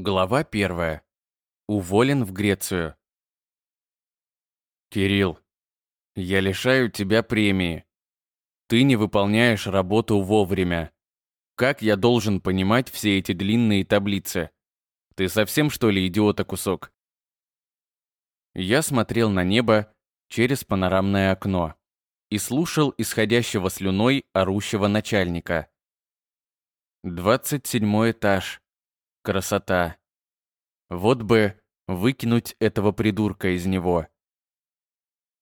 Глава первая. Уволен в Грецию. Кирилл, я лишаю тебя премии. Ты не выполняешь работу вовремя. Как я должен понимать все эти длинные таблицы? Ты совсем что ли идиота кусок? Я смотрел на небо через панорамное окно и слушал исходящего слюной орущего начальника. Двадцать седьмой этаж. Красота. Вот бы выкинуть этого придурка из него.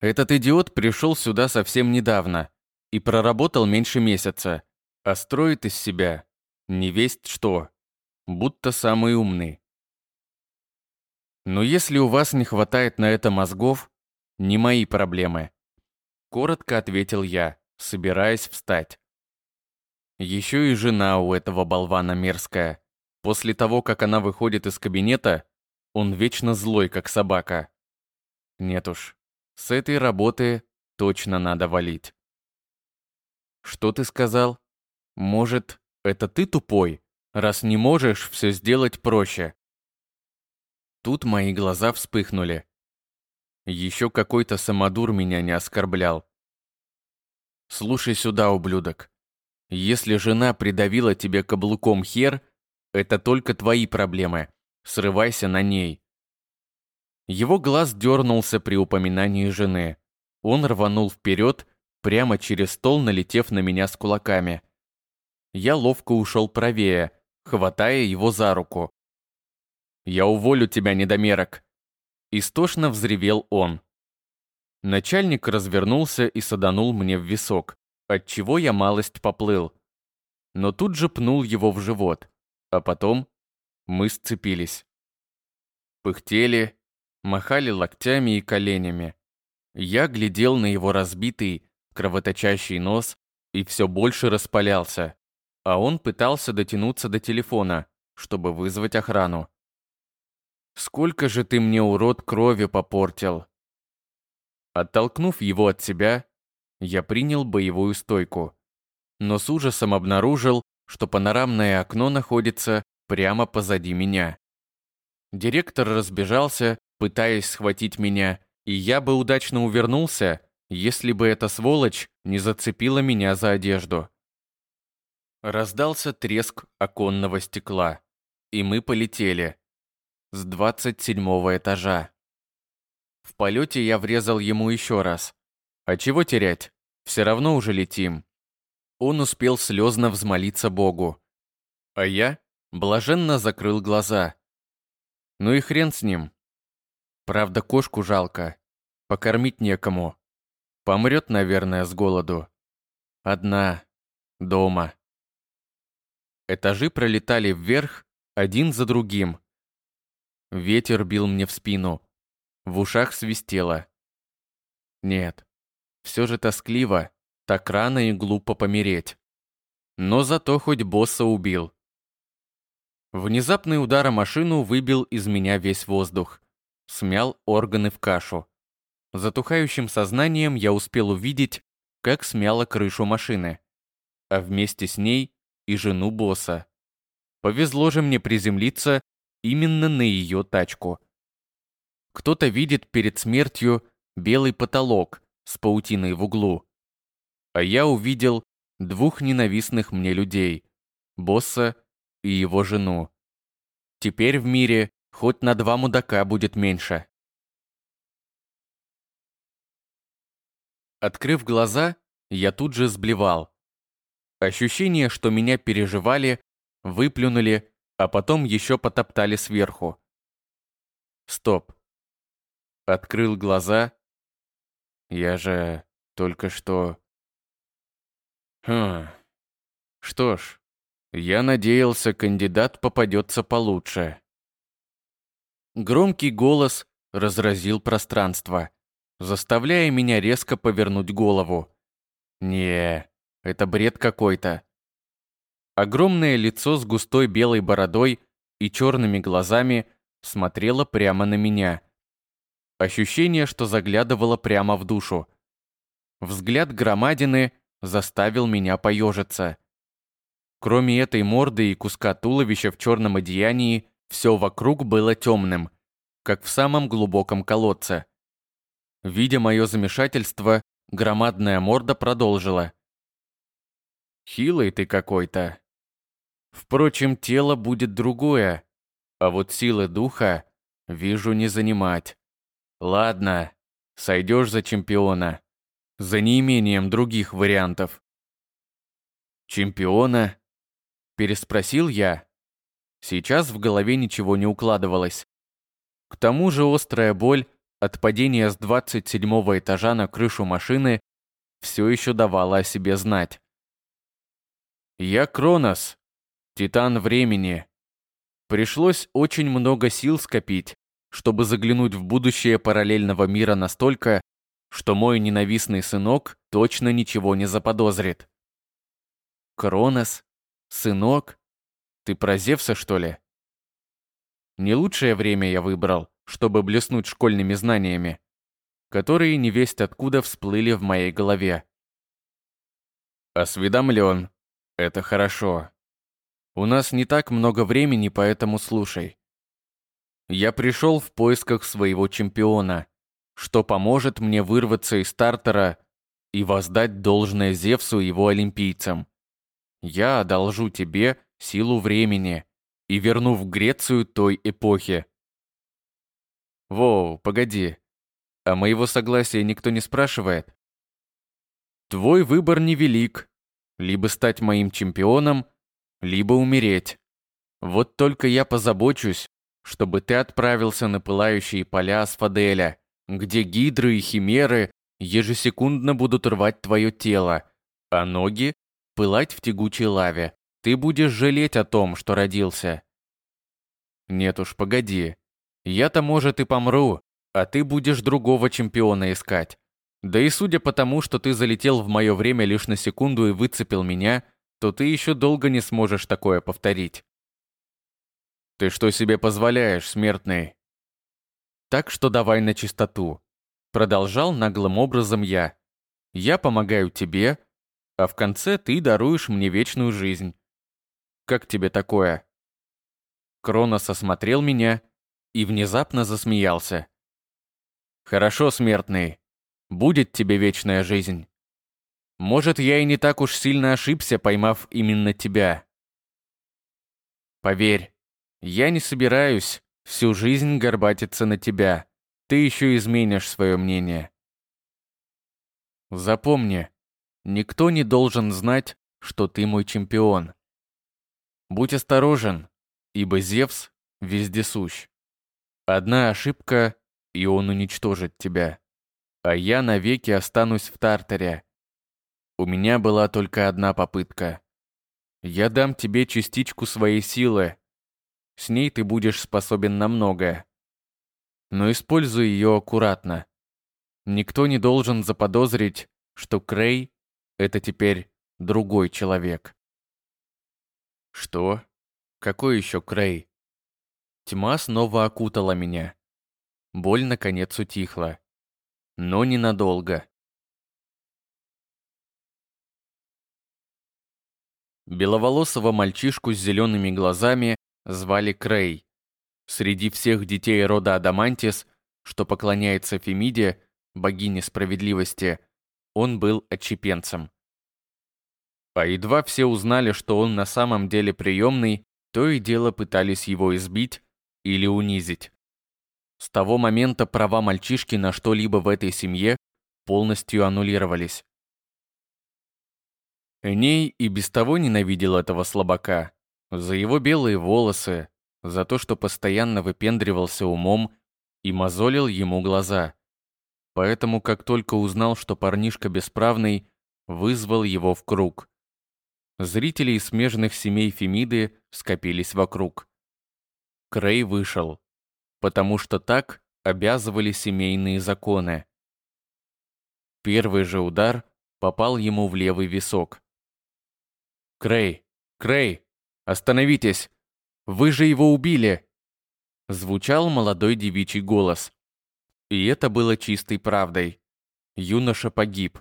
Этот идиот пришел сюда совсем недавно и проработал меньше месяца, а строит из себя невесть что, будто самый умный. Но если у вас не хватает на это мозгов, не мои проблемы. Коротко ответил я, собираясь встать. Еще и жена у этого болвана мерзкая. После того, как она выходит из кабинета, он вечно злой, как собака. Нет уж, с этой работы точно надо валить. Что ты сказал? Может, это ты тупой, раз не можешь все сделать проще? Тут мои глаза вспыхнули. Еще какой-то самодур меня не оскорблял. Слушай сюда, ублюдок. Если жена придавила тебе каблуком хер, это только твои проблемы. Срывайся на ней. Его глаз дернулся при упоминании жены. Он рванул вперед, прямо через стол налетев на меня с кулаками. Я ловко ушел правее, хватая его за руку. «Я уволю тебя, недомерок!» Истошно взревел он. Начальник развернулся и саданул мне в висок, отчего я малость поплыл. Но тут же пнул его в живот. А потом мы сцепились. Пыхтели, махали локтями и коленями. Я глядел на его разбитый, кровоточащий нос и все больше распалялся, а он пытался дотянуться до телефона, чтобы вызвать охрану. «Сколько же ты мне, урод, крови попортил!» Оттолкнув его от себя, я принял боевую стойку, но с ужасом обнаружил, что панорамное окно находится прямо позади меня. Директор разбежался, пытаясь схватить меня, и я бы удачно увернулся, если бы эта сволочь не зацепила меня за одежду. Раздался треск оконного стекла, и мы полетели. С двадцать седьмого этажа. В полете я врезал ему еще раз. А чего терять? Все равно уже летим он успел слезно взмолиться Богу. А я блаженно закрыл глаза. Ну и хрен с ним. Правда, кошку жалко. Покормить некому. Помрет, наверное, с голоду. Одна. Дома. Этажи пролетали вверх, один за другим. Ветер бил мне в спину. В ушах свистело. Нет, все же тоскливо. Так рано и глупо помереть. Но зато хоть босса убил. Внезапный удар о машину выбил из меня весь воздух. Смял органы в кашу. Затухающим сознанием я успел увидеть, как смяло крышу машины. А вместе с ней и жену босса. Повезло же мне приземлиться именно на ее тачку. Кто-то видит перед смертью белый потолок с паутиной в углу а я увидел двух ненавистных мне людей – босса и его жену. Теперь в мире хоть на два мудака будет меньше. Открыв глаза, я тут же сблевал. Ощущение, что меня переживали, выплюнули, а потом еще потоптали сверху. Стоп. Открыл глаза. Я же только что... Хм. Что ж, я надеялся, кандидат попадется получше. Громкий голос разразил пространство, заставляя меня резко повернуть голову. Не, это бред какой-то. Огромное лицо с густой белой бородой и черными глазами смотрело прямо на меня. Ощущение, что заглядывало прямо в душу. Взгляд громадины — заставил меня поежиться. Кроме этой морды и куска туловища в черном одеянии, Все вокруг было темным, как в самом глубоком колодце. Видя мое замешательство, громадная морда продолжила. «Хилый ты какой-то. Впрочем, тело будет другое, а вот силы духа, вижу, не занимать. Ладно, сойдешь за чемпиона, за неимением других вариантов». «Чемпиона?» – переспросил я. Сейчас в голове ничего не укладывалось. К тому же острая боль от падения с 27 этажа на крышу машины все еще давала о себе знать. «Я Кронос, Титан Времени. Пришлось очень много сил скопить, чтобы заглянуть в будущее параллельного мира настолько, что мой ненавистный сынок точно ничего не заподозрит. Кронос? Сынок? Ты про Зевса, что ли? Не лучшее время я выбрал, чтобы блеснуть школьными знаниями, которые невесть откуда всплыли в моей голове. Осведомлен. Это хорошо. У нас не так много времени, поэтому слушай. Я пришел в поисках своего чемпиона, что поможет мне вырваться из стартера и воздать должное Зевсу и его олимпийцам. Я одолжу тебе силу времени, и верну в Грецию той эпохи. Воу, погоди. А моего согласия никто не спрашивает? Твой выбор невелик. Либо стать моим чемпионом, либо умереть. Вот только я позабочусь, чтобы ты отправился на пылающие поля Асфаделя, где гидры и химеры ежесекундно будут рвать твое тело, а ноги — пылать в тягучей лаве. Ты будешь жалеть о том, что родился. Нет уж, погоди. Я-то, может, и помру, а ты будешь другого чемпиона искать. Да и судя по тому, что ты залетел в мое время лишь на секунду и выцепил меня, то ты еще долго не сможешь такое повторить. Ты что себе позволяешь, смертный? Так что давай на чистоту. Продолжал наглым образом я. Я помогаю тебе, а в конце ты даруешь мне вечную жизнь. Как тебе такое?» Кронос осмотрел меня и внезапно засмеялся. «Хорошо, смертный. Будет тебе вечная жизнь. Может, я и не так уж сильно ошибся, поймав именно тебя. Поверь, я не собираюсь всю жизнь горбатиться на тебя. Ты еще изменишь свое мнение. Запомни, никто не должен знать, что ты мой чемпион. Будь осторожен, ибо Зевс вездесущ. Одна ошибка, и он уничтожит тебя. А я навеки останусь в Тартаре. У меня была только одна попытка. Я дам тебе частичку своей силы. С ней ты будешь способен на многое. Но используй ее аккуратно. Никто не должен заподозрить, что Крей — это теперь другой человек. Что? Какой еще Крей? Тьма снова окутала меня. Боль наконец утихла. Но ненадолго. Беловолосого мальчишку с зелеными глазами звали Крей. Среди всех детей рода Адамантис, что поклоняется Фемиде, богине справедливости, он был отчепенцем. А едва все узнали, что он на самом деле приемный, то и дело пытались его избить или унизить. С того момента права мальчишки на что-либо в этой семье полностью аннулировались. Эней и без того ненавидел этого слабака. За его белые волосы, за то, что постоянно выпендривался умом и мозолил ему глаза. Поэтому, как только узнал, что парнишка бесправный, вызвал его в круг. Зрители из смежных семей Фемиды скопились вокруг. Крей вышел, потому что так обязывали семейные законы. Первый же удар попал ему в левый висок. «Крей! Крей! Остановитесь! Вы же его убили!» Звучал молодой девичий голос. И это было чистой правдой. Юноша погиб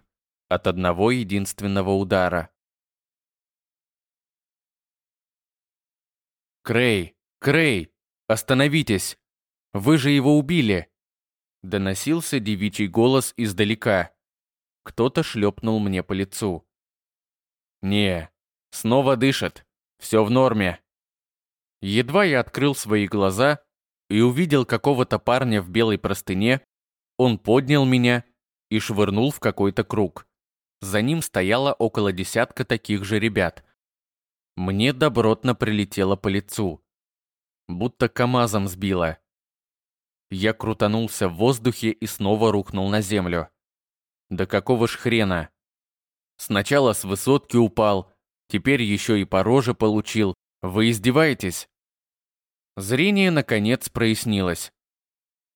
от одного единственного удара. «Крей! Крей!» Остановитесь! Вы же его убили!» Доносился девичий голос издалека. Кто-то шлепнул мне по лицу. «Не, снова дышит. Все в норме». Едва я открыл свои глаза и увидел какого-то парня в белой простыне, он поднял меня и швырнул в какой-то круг. За ним стояло около десятка таких же ребят. Мне добротно прилетело по лицу. Будто КамАЗом сбило. Я крутанулся в воздухе и снова рухнул на землю. Да какого ж хрена? Сначала с высотки упал, теперь еще и по роже получил. Вы издеваетесь? Зрение, наконец, прояснилось.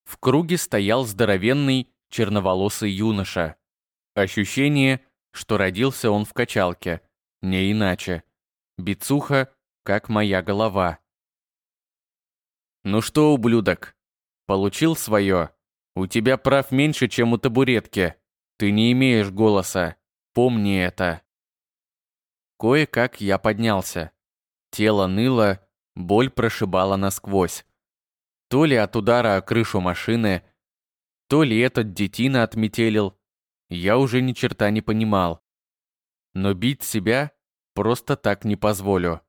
В круге стоял здоровенный, черноволосый юноша. Ощущение, что родился он в качалке, не иначе. Бицуха, как моя голова. «Ну что, ублюдок, получил свое? У тебя прав меньше, чем у табуретки. Ты не имеешь голоса. Помни это». Кое-как я поднялся. Тело ныло, боль прошибала насквозь. То ли от удара о крышу машины, то ли этот детина отметелил, я уже ни черта не понимал. Но бить себя просто так не позволю.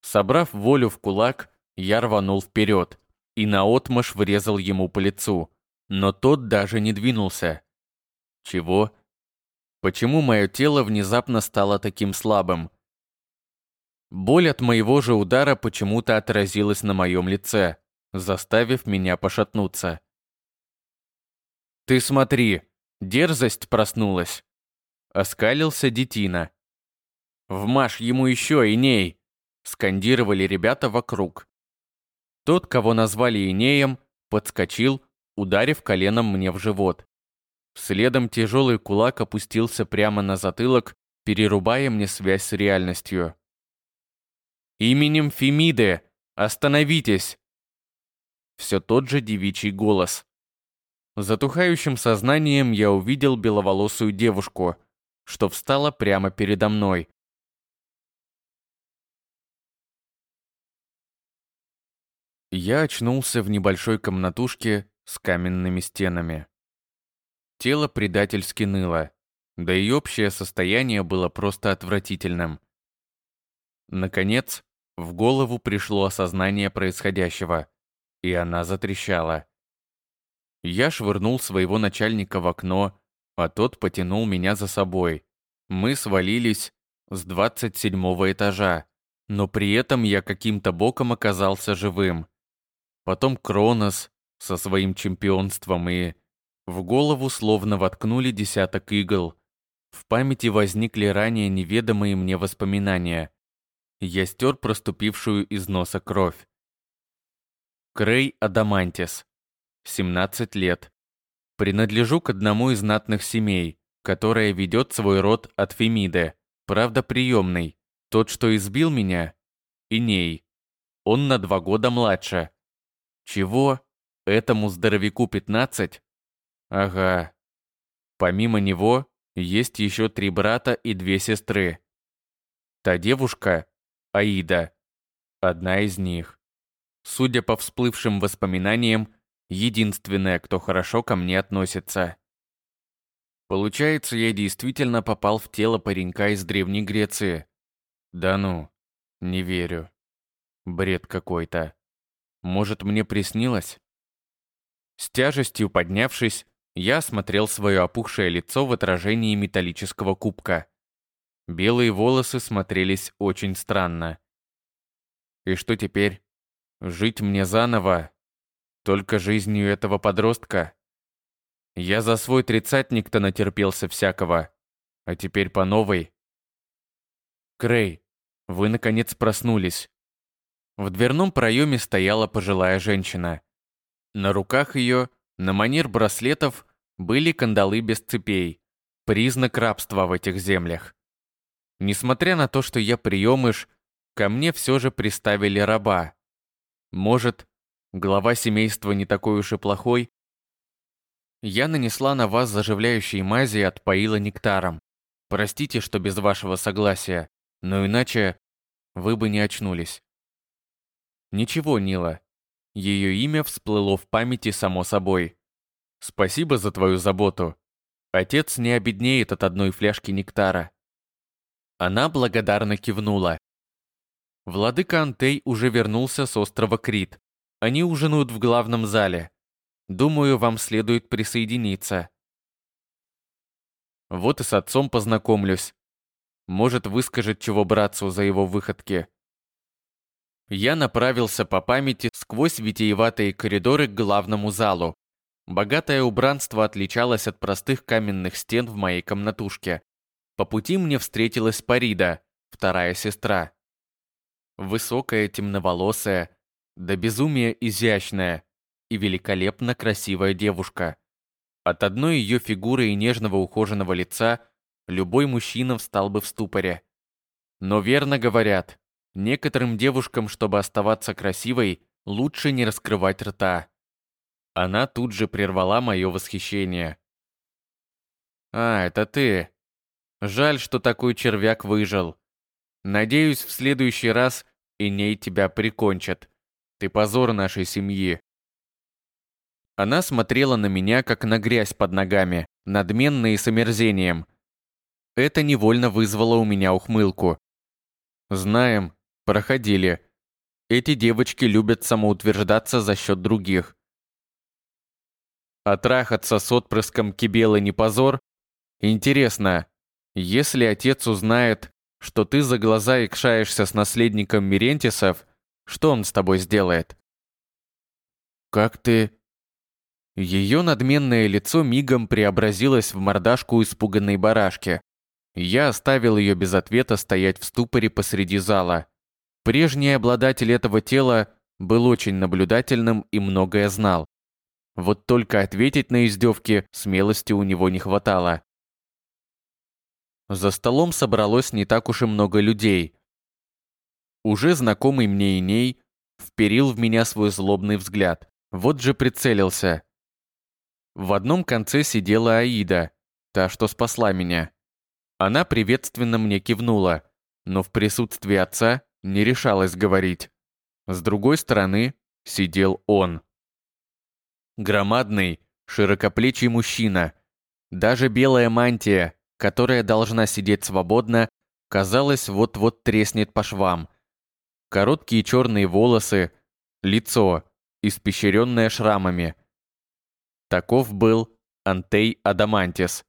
Собрав волю в кулак, я рванул вперед и наотмашь врезал ему по лицу, но тот даже не двинулся. Чего? Почему мое тело внезапно стало таким слабым? Боль от моего же удара почему-то отразилась на моем лице, заставив меня пошатнуться. «Ты смотри, дерзость проснулась!» Оскалился детина. «Вмажь ему еще, Иней!» Скандировали ребята вокруг. Тот, кого назвали Инеем, подскочил, ударив коленом мне в живот. Следом тяжелый кулак опустился прямо на затылок, перерубая мне связь с реальностью. «Именем Фемиды! Остановитесь!» Все тот же девичий голос. Затухающим сознанием я увидел беловолосую девушку, что встала прямо передо мной. Я очнулся в небольшой комнатушке с каменными стенами. Тело предательски ныло, да и общее состояние было просто отвратительным. Наконец, в голову пришло осознание происходящего, и она затрещала. Я швырнул своего начальника в окно, а тот потянул меня за собой. Мы свалились с 27 этажа, но при этом я каким-то боком оказался живым. Потом Кронос со своим чемпионством и в голову словно воткнули десяток игл. В памяти возникли ранее неведомые мне воспоминания. Я стер проступившую из носа кровь. Крей Адамантис. 17 лет. Принадлежу к одному из знатных семей, которая ведет свой род от Фемиды, правда приемный. Тот, что избил меня, Иней. Он на два года младше. Чего? Этому здоровяку 15? Ага. Помимо него, есть еще три брата и две сестры. Та девушка, Аида, одна из них. Судя по всплывшим воспоминаниям, единственная, кто хорошо ко мне относится. Получается, я действительно попал в тело паренька из Древней Греции. Да ну, не верю. Бред какой-то. Может, мне приснилось? С тяжестью поднявшись, я осмотрел свое опухшее лицо в отражении металлического кубка. Белые волосы смотрелись очень странно. И что теперь? Жить мне заново? Только жизнью этого подростка? Я за свой тридцатник-то натерпелся всякого. А теперь по новой. Крей, вы наконец проснулись. В дверном проеме стояла пожилая женщина. На руках ее на манер браслетов были кандалы без цепей, признак рабства в этих землях. Несмотря на то, что я приемыш, ко мне все же приставили раба. Может, глава семейства не такой уж и плохой? Я нанесла на вас заживляющие мази и отпоила нектаром. Простите, что без вашего согласия, но иначе вы бы не очнулись. Ничего, Нила. Ее имя всплыло в памяти само собой. Спасибо за твою заботу. Отец не обеднеет от одной фляжки нектара. Она благодарно кивнула. Владыка Антей уже вернулся с острова Крит. Они ужинают в главном зале. Думаю, вам следует присоединиться. Вот и с отцом познакомлюсь. Может, выскажет чего братцу за его выходки. Я направился по памяти сквозь витиеватые коридоры к главному залу. Богатое убранство отличалось от простых каменных стен в моей комнатушке. По пути мне встретилась Парида, вторая сестра. Высокая, темноволосая, до безумия изящная и великолепно красивая девушка. От одной ее фигуры и нежного ухоженного лица любой мужчина встал бы в ступоре. Но верно говорят, некоторым девушкам, чтобы оставаться красивой, лучше не раскрывать рта. Она тут же прервала мое восхищение. «А, это ты. Жаль, что такой червяк выжил. Надеюсь, в следующий раз Иней тебя прикончат. Ты позор нашей семьи». Она смотрела на меня, как на грязь под ногами, надменно и с омерзением. Это невольно вызвало у меня ухмылку. Знаем, проходили. Эти девочки любят самоутверждаться за счет других. А трахаться с отпрыском Кибелы не позор? Интересно, если отец узнает, что ты за глаза икшаешься с наследником Мирентисов, что он с тобой сделает? Как ты... Ее надменное лицо мигом преобразилось в мордашку испуганной барашки. Я оставил ее без ответа стоять в ступоре посреди зала. Прежний обладатель этого тела был очень наблюдательным и многое знал. Вот только ответить на издевки смелости у него не хватало. За столом собралось не так уж и много людей. Уже знакомый мне Иней вперил в меня свой злобный взгляд. Вот же прицелился. В одном конце сидела Аида, та, что спасла меня. Она приветственно мне кивнула, но в присутствии отца не решалась говорить. С другой стороны сидел он. Громадный, широкоплечий мужчина. Даже белая мантия, которая должна сидеть свободно, казалось, вот-вот треснет по швам. Короткие черные волосы, лицо, испещренное шрамами – Таков был Антей Адамантис,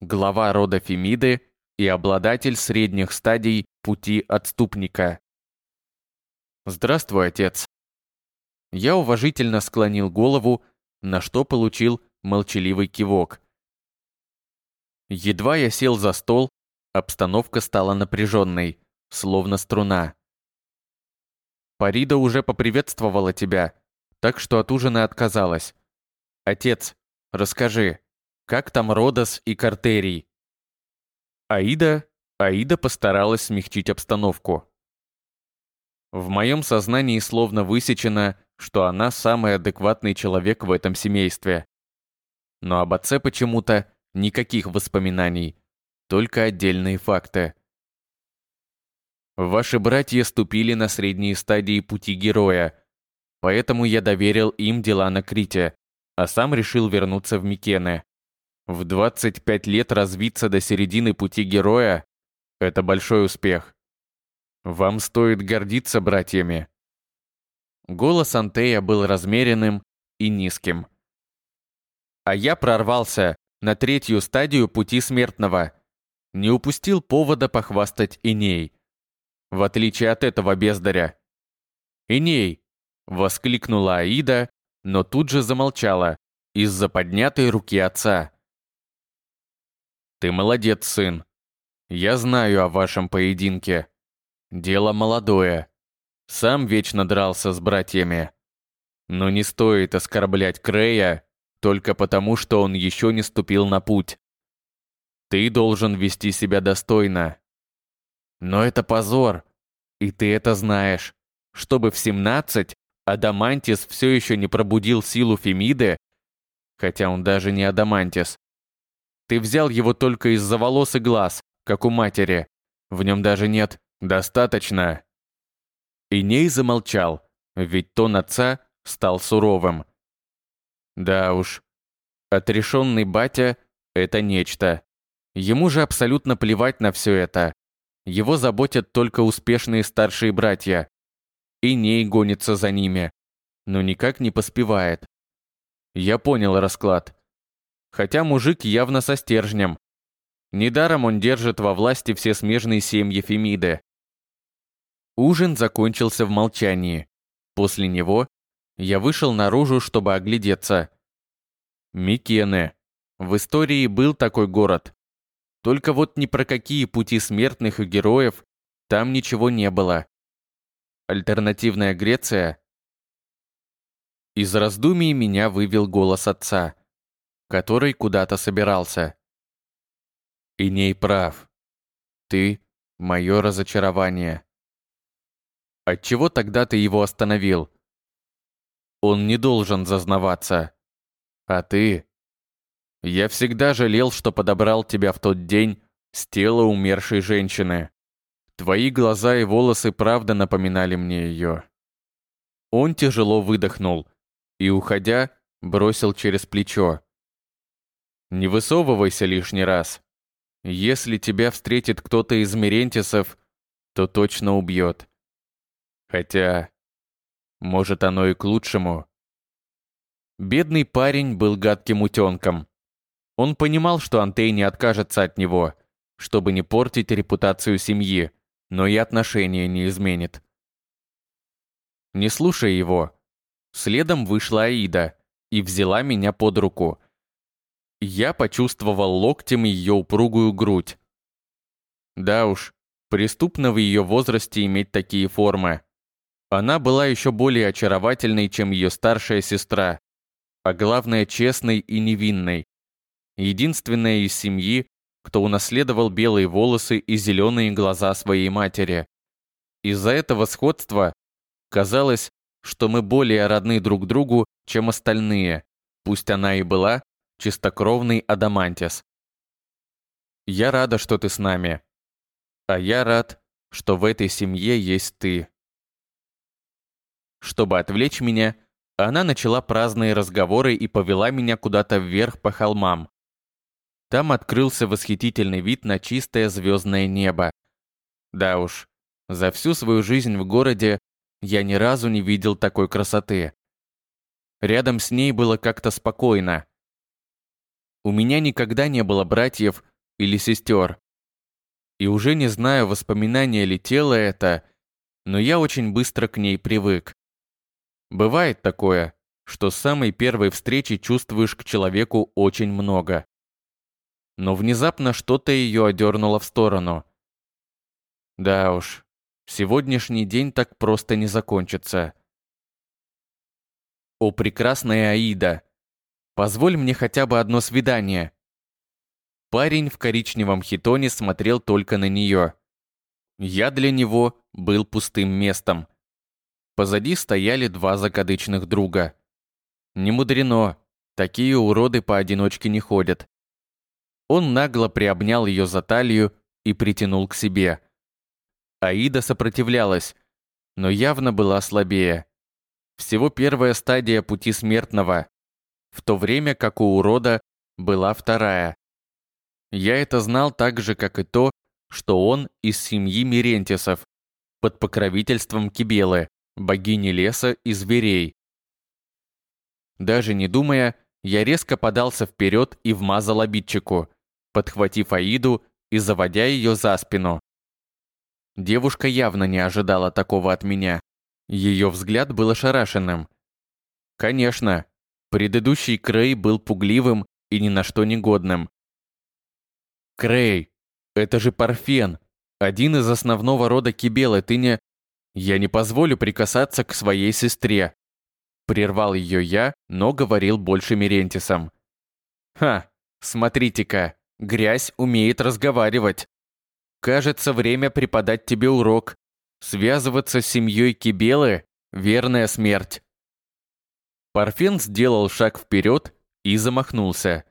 глава рода Фемиды и обладатель средних стадий пути отступника. «Здравствуй, отец!» Я уважительно склонил голову, на что получил молчаливый кивок. Едва я сел за стол, обстановка стала напряженной, словно струна. Парида уже поприветствовала тебя, так что от ужина отказалась. «Отец, расскажи, как там Родос и Картерий?» Аида, Аида постаралась смягчить обстановку. В моем сознании словно высечено, что она самый адекватный человек в этом семействе. Но об отце почему-то никаких воспоминаний, только отдельные факты. Ваши братья ступили на средние стадии пути героя, поэтому я доверил им дела на Крите а сам решил вернуться в Микены. В 25 лет развиться до середины пути героя – это большой успех. Вам стоит гордиться братьями. Голос Антея был размеренным и низким. А я прорвался на третью стадию пути смертного. Не упустил повода похвастать Иней. В отличие от этого бездаря. «Иней!» — воскликнула Аида, но тут же замолчала из-за поднятой руки отца. «Ты молодец, сын. Я знаю о вашем поединке. Дело молодое. Сам вечно дрался с братьями. Но не стоит оскорблять Крея только потому, что он еще не ступил на путь. Ты должен вести себя достойно. Но это позор, и ты это знаешь. Чтобы в 17 Адамантис все еще не пробудил силу Фемиды, хотя он даже не Адамантис. Ты взял его только из-за волос и глаз, как у матери. В нем даже нет «достаточно». Иней замолчал, ведь тон отца стал суровым. Да уж, отрешенный батя — это нечто. Ему же абсолютно плевать на все это. Его заботят только успешные старшие братья. И ней гонится за ними, но никак не поспевает. Я понял расклад. Хотя мужик явно со стержнем. Недаром он держит во власти все смежные семьи Фемиды. Ужин закончился в молчании. После него я вышел наружу, чтобы оглядеться. Микене. В истории был такой город. Только вот ни про какие пути смертных и героев там ничего не было. Альтернативная Греция? Из раздумий меня вывел голос отца, который куда-то собирался. Иней прав. Ты — мое разочарование. Отчего тогда ты его остановил? Он не должен зазнаваться. А ты? Я всегда жалел, что подобрал тебя в тот день с тела умершей женщины. Твои глаза и волосы правда напоминали мне ее. Он тяжело выдохнул и, уходя, бросил через плечо. Не высовывайся лишний раз. Если тебя встретит кто-то из Мерентисов, то точно убьет. Хотя, может, оно и к лучшему. Бедный парень был гадким утенком. Он понимал, что Антей не откажется от него, чтобы не портить репутацию семьи, но и отношения не изменит. Не слушая его, следом вышла Аида и взяла меня под руку. Я почувствовал локтем ее упругую грудь. Да уж, преступно в ее возрасте иметь такие формы. Она была еще более очаровательной, чем ее старшая сестра, а главное, честной и невинной. Единственная из семьи, кто унаследовал белые волосы и зеленые глаза своей матери. Из-за этого сходства казалось, что мы более родны друг другу, чем остальные, пусть она и была чистокровный адамантис. Я рада, что ты с нами. А я рад, что в этой семье есть ты. Чтобы отвлечь меня, она начала праздные разговоры и повела меня куда-то вверх по холмам. Там открылся восхитительный вид на чистое звездное небо. Да уж, за всю свою жизнь в городе я ни разу не видел такой красоты. Рядом с ней было как-то спокойно. У меня никогда не было братьев или сестер. И уже не знаю, воспоминание ли тело это, но я очень быстро к ней привык. Бывает такое, что с самой первой встречи чувствуешь к человеку очень много. Но внезапно что-то ее одернуло в сторону. Да уж, сегодняшний день так просто не закончится. О, прекрасная Аида! Позволь мне хотя бы одно свидание. Парень в коричневом хитоне смотрел только на нее. Я для него был пустым местом. Позади стояли два закадычных друга. Не мудрено, такие уроды поодиночке не ходят. Он нагло приобнял ее за талию и притянул к себе. Аида сопротивлялась, но явно была слабее. Всего первая стадия пути смертного, в то время как у урода была вторая. Я это знал так же, как и то, что он из семьи Мирентисов, под покровительством Кибелы богини леса и зверей. Даже не думая, я резко подался вперед и вмазал обидчику, подхватив Аиду и заводя ее за спину. Девушка явно не ожидала такого от меня. Ее взгляд был ошарашенным. Конечно, предыдущий Крей был пугливым и ни на что негодным. «Крей, это же Парфен, один из основного рода Кибелы, ты не...» «Я не позволю прикасаться к своей сестре», Прервал ее я, но говорил больше Мерентисом. «Ха, смотрите-ка, грязь умеет разговаривать. Кажется, время преподать тебе урок. Связываться с семьей Кибелы – верная смерть». Парфен сделал шаг вперед и замахнулся.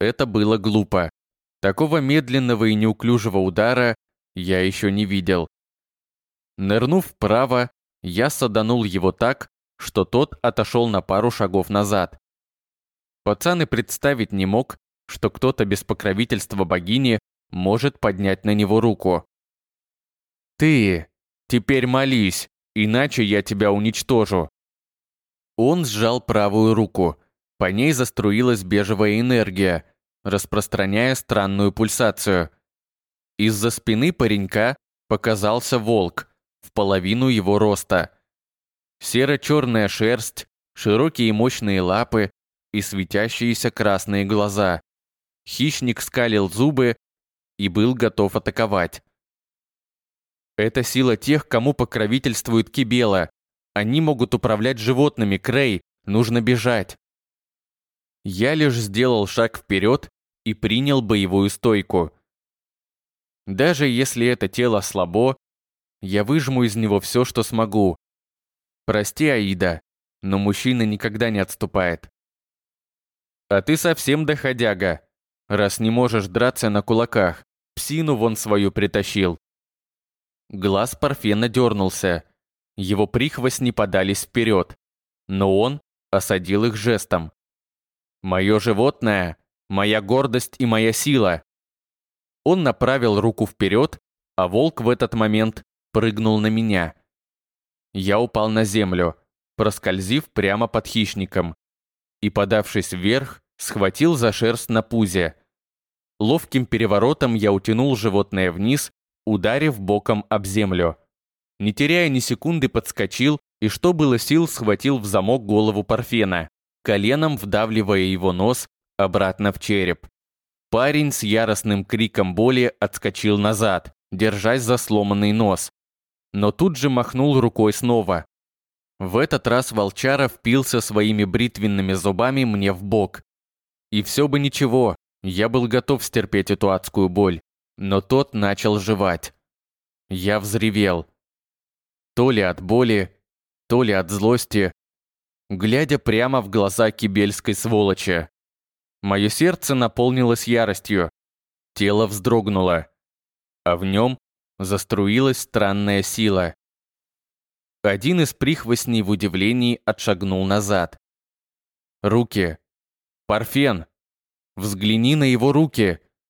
Это было глупо. Такого медленного и неуклюжего удара я еще не видел. Нырнув вправо, я саданул его так, что тот отошел на пару шагов назад. Пацан и представить не мог, что кто-то без покровительства богини может поднять на него руку. «Ты! Теперь молись, иначе я тебя уничтожу!» Он сжал правую руку. По ней заструилась бежевая энергия, распространяя странную пульсацию. Из-за спины паренька показался волк, половину его роста. Серо-черная шерсть, широкие мощные лапы и светящиеся красные глаза. Хищник скалил зубы и был готов атаковать. Это сила тех, кому покровительствует Кибела. Они могут управлять животными, Крей, нужно бежать. Я лишь сделал шаг вперед и принял боевую стойку. Даже если это тело слабо, я выжму из него все, что смогу. Прости, Аида, но мужчина никогда не отступает. А ты совсем доходяга, раз не можешь драться на кулаках. Псину вон свою притащил. Глаз Парфена дернулся. Его прихвостни подались вперед. Но он осадил их жестом. «Мое животное, моя гордость и моя сила». Он направил руку вперед, а волк в этот момент прыгнул на меня. Я упал на землю, проскользив прямо под хищником, и, подавшись вверх, схватил за шерсть на пузе. Ловким переворотом я утянул животное вниз, ударив боком об землю. Не теряя ни секунды, подскочил и, что было сил, схватил в замок голову Парфена, коленом вдавливая его нос обратно в череп. Парень с яростным криком боли отскочил назад, держась за сломанный нос но тут же махнул рукой снова. В этот раз волчара впился своими бритвенными зубами мне в бок. И все бы ничего, я был готов стерпеть эту адскую боль, но тот начал жевать. Я взревел. То ли от боли, то ли от злости, глядя прямо в глаза кибельской сволочи. Мое сердце наполнилось яростью, тело вздрогнуло, а в нем заструилась странная сила. Один из прихвостней в удивлении отшагнул назад. Руки. Парфен. Взгляни на его руки.